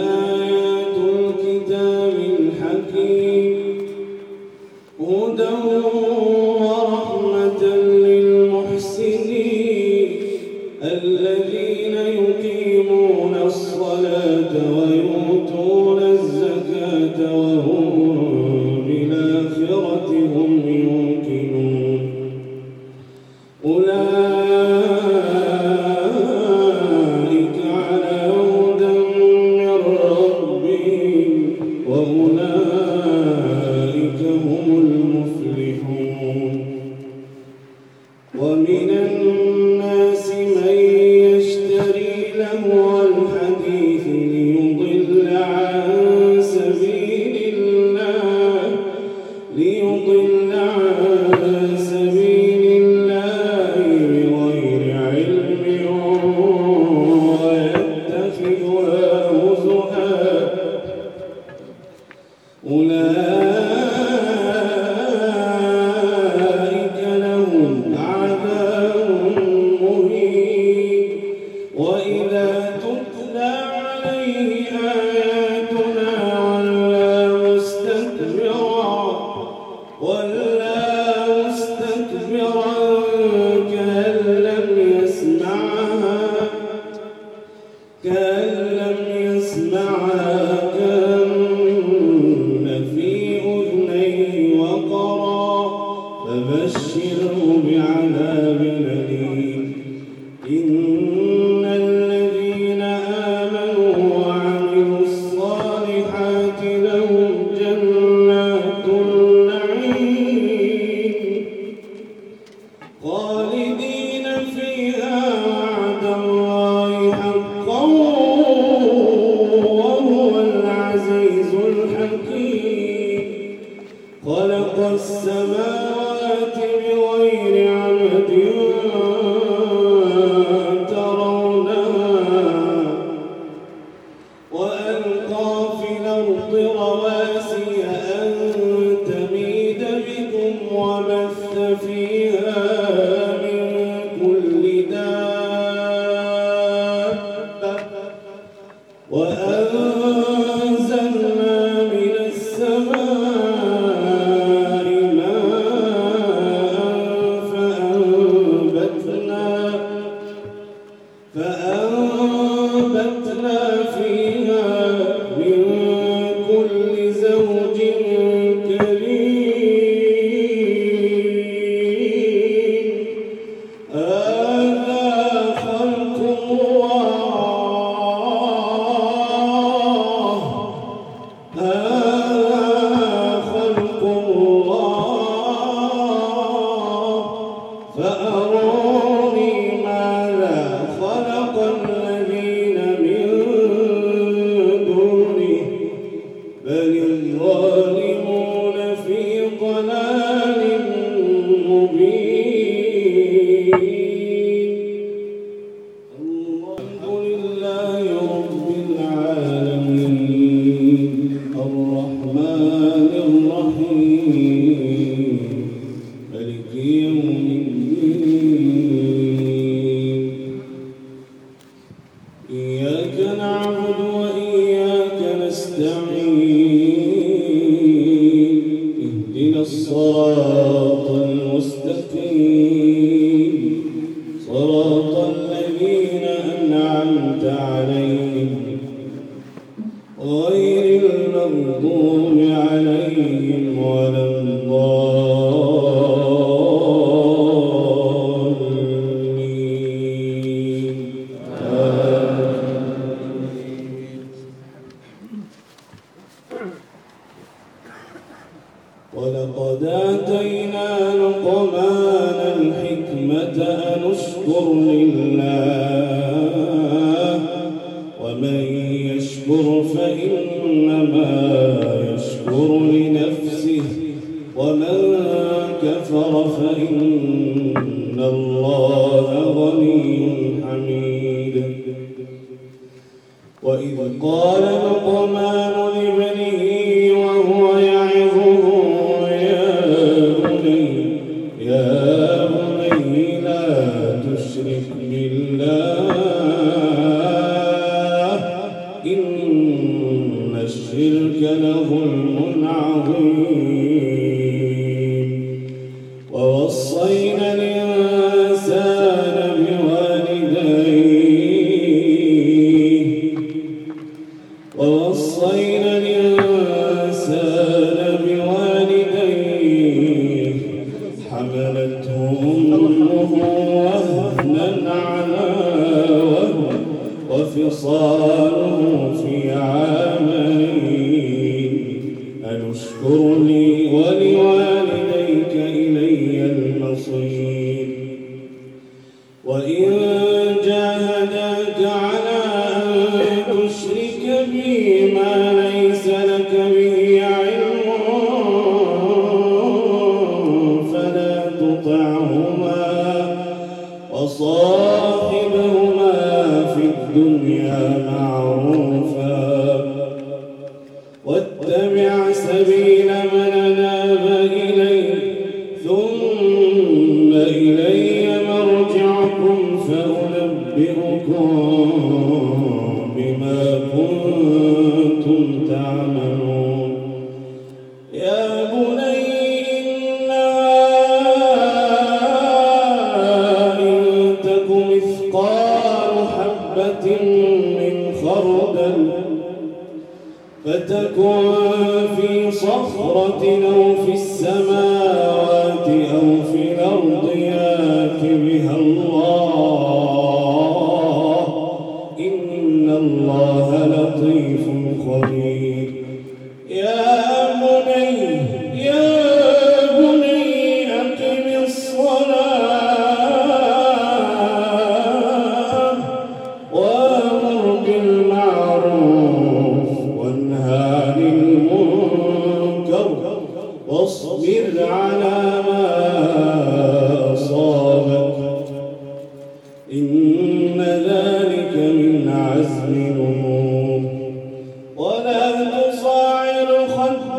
Amen. Yeah. ثم إلي مرجعكم فأنبئكم بما كنتم تعملون. يا بني من خردل فتكن في صخرة أو في السماء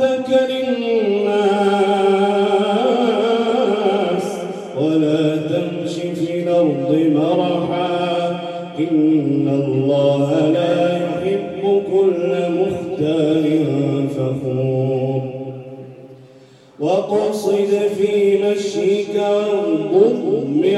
ذاك للناس ولا تمش في الأرض مرحا. إن الله لا يحب كل مختال فخور. وقصد في مشيك واغضب من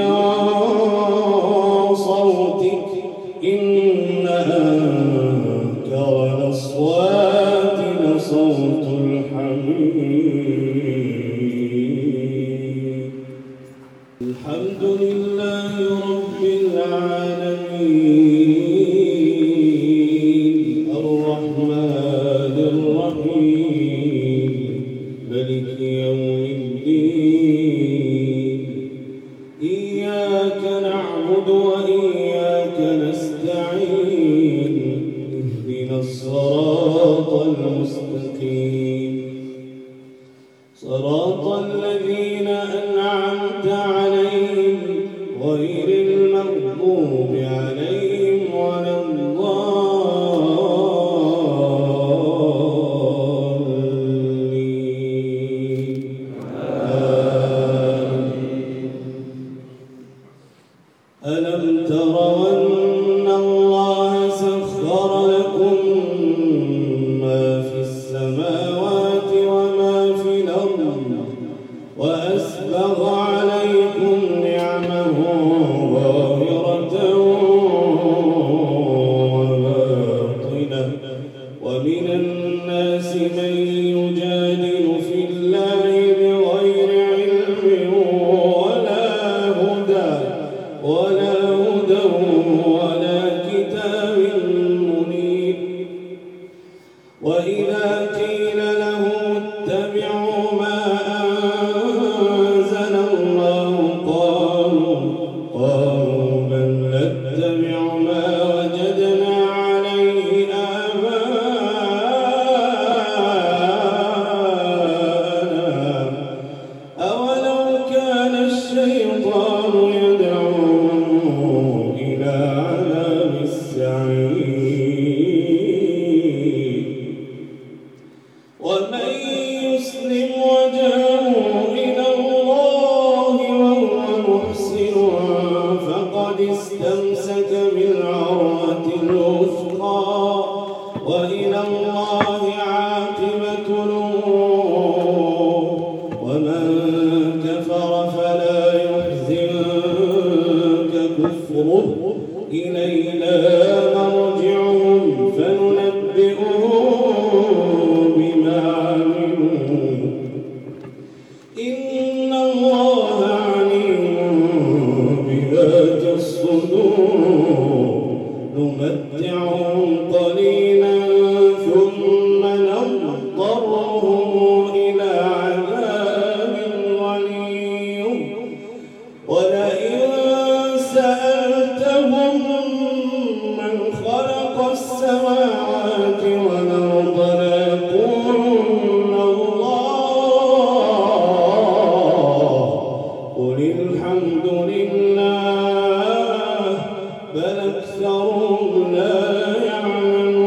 أكثرهم لا يعلمون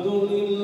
المضل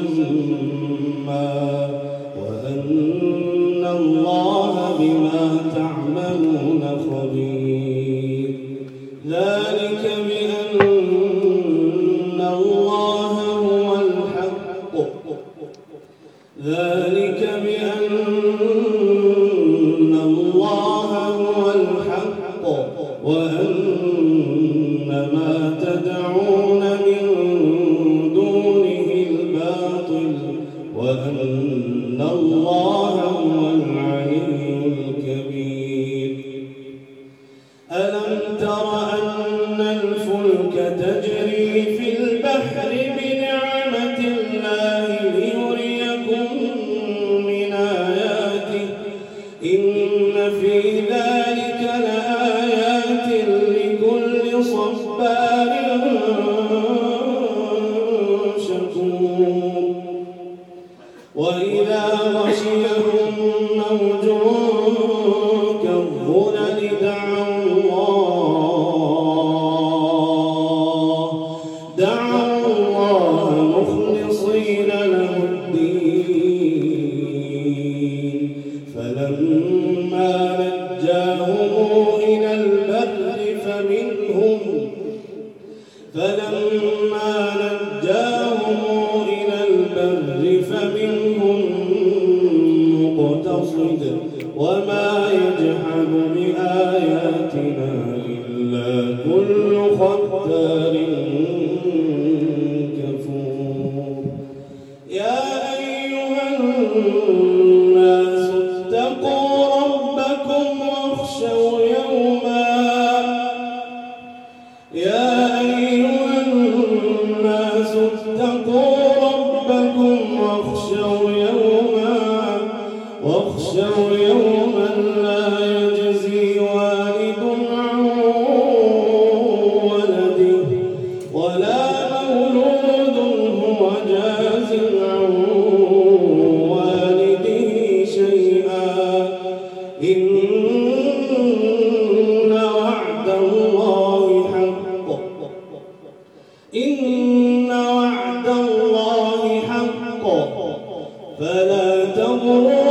لما الله مخلصين صراط الذين أنعمت عليهم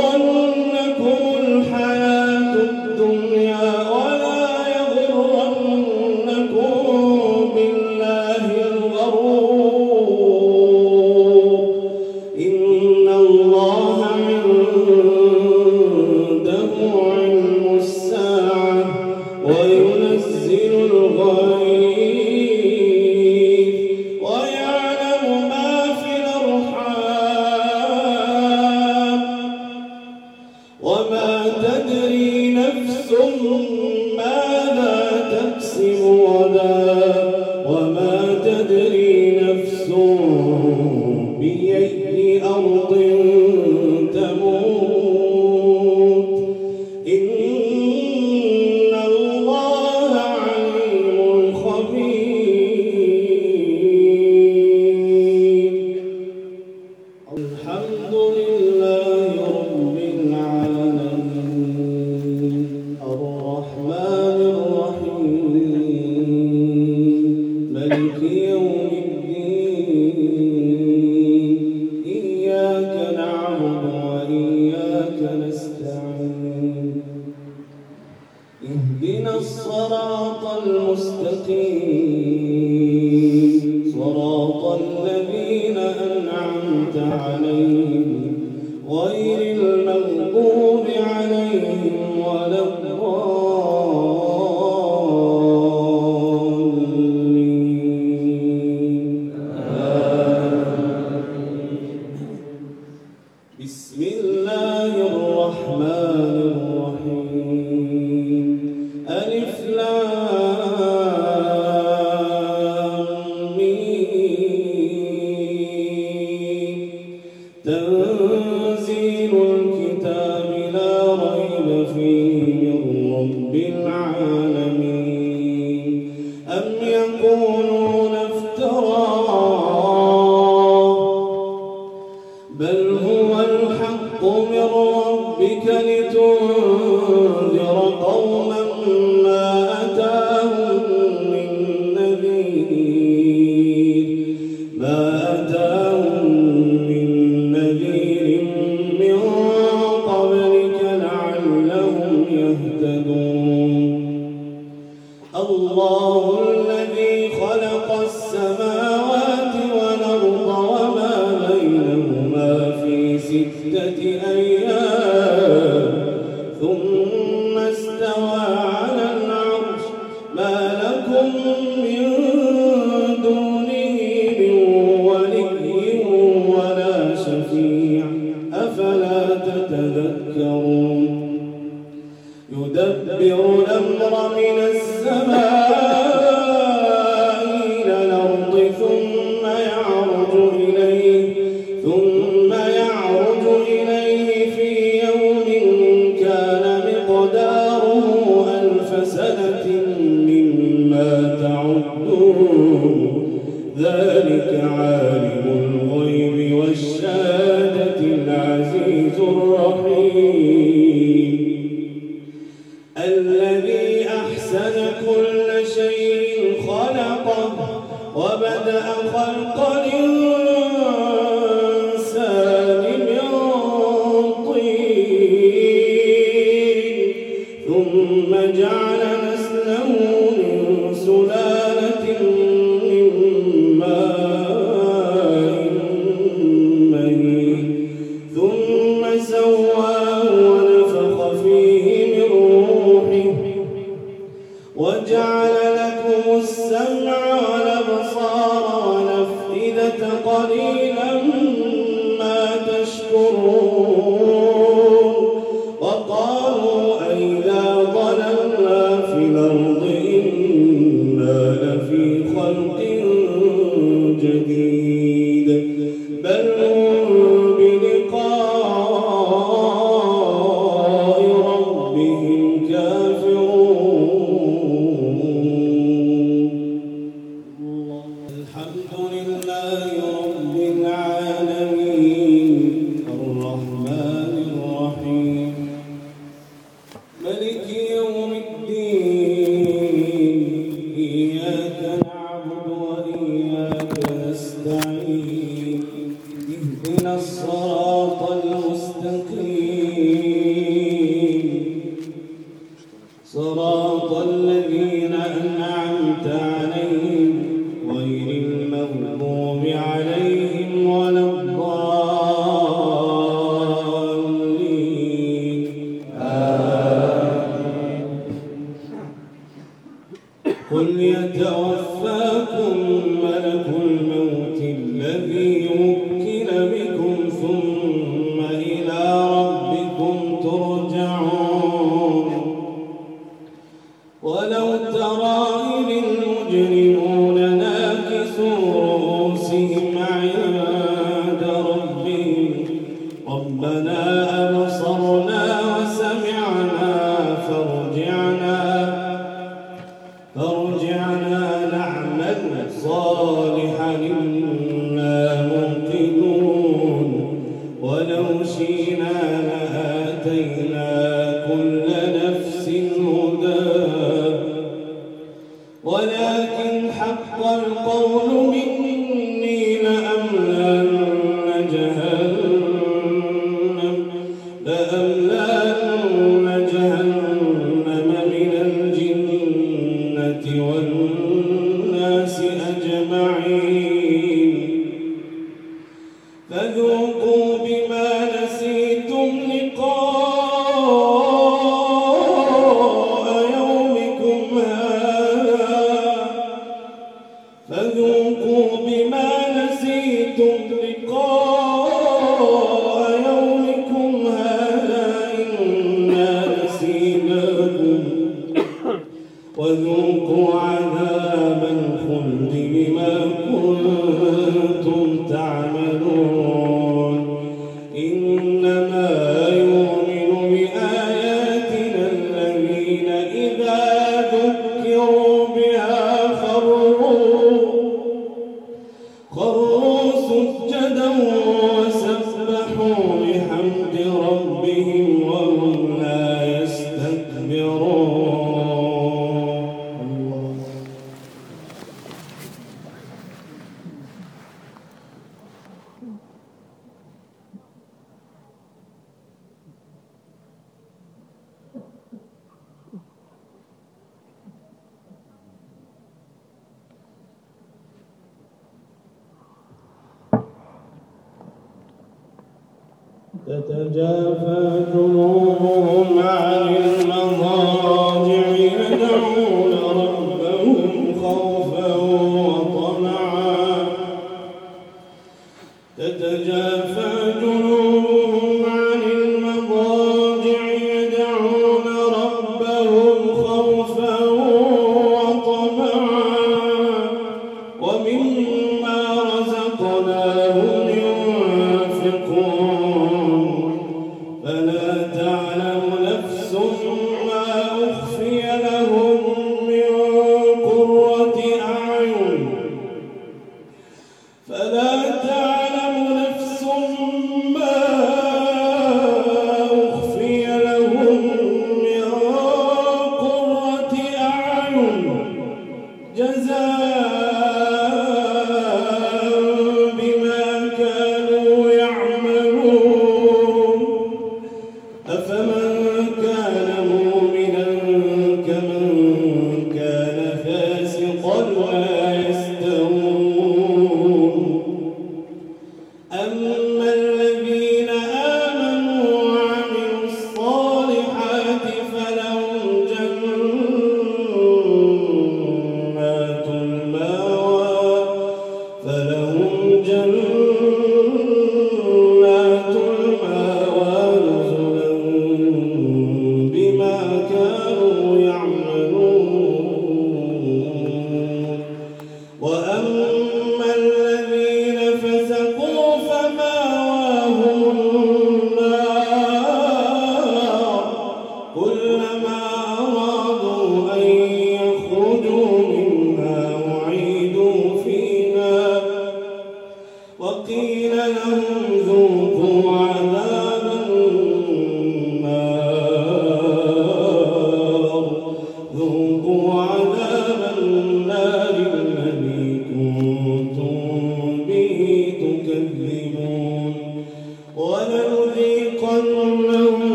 فلا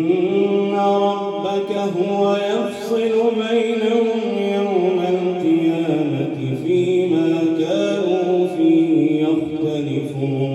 إن ربك هو يفصل بينهم يوم القيامة فيما كانوا فيه يختلفون.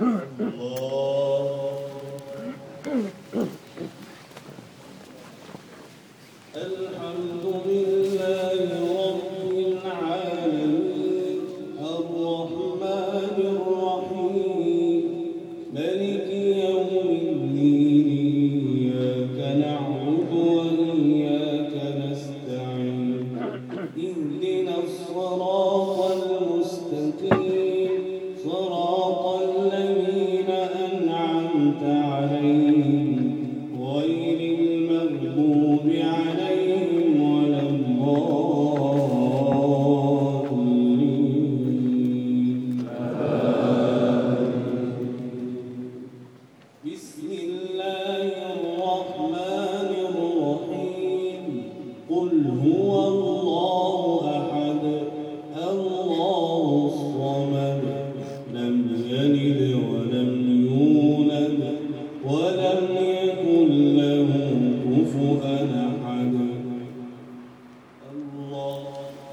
الحمد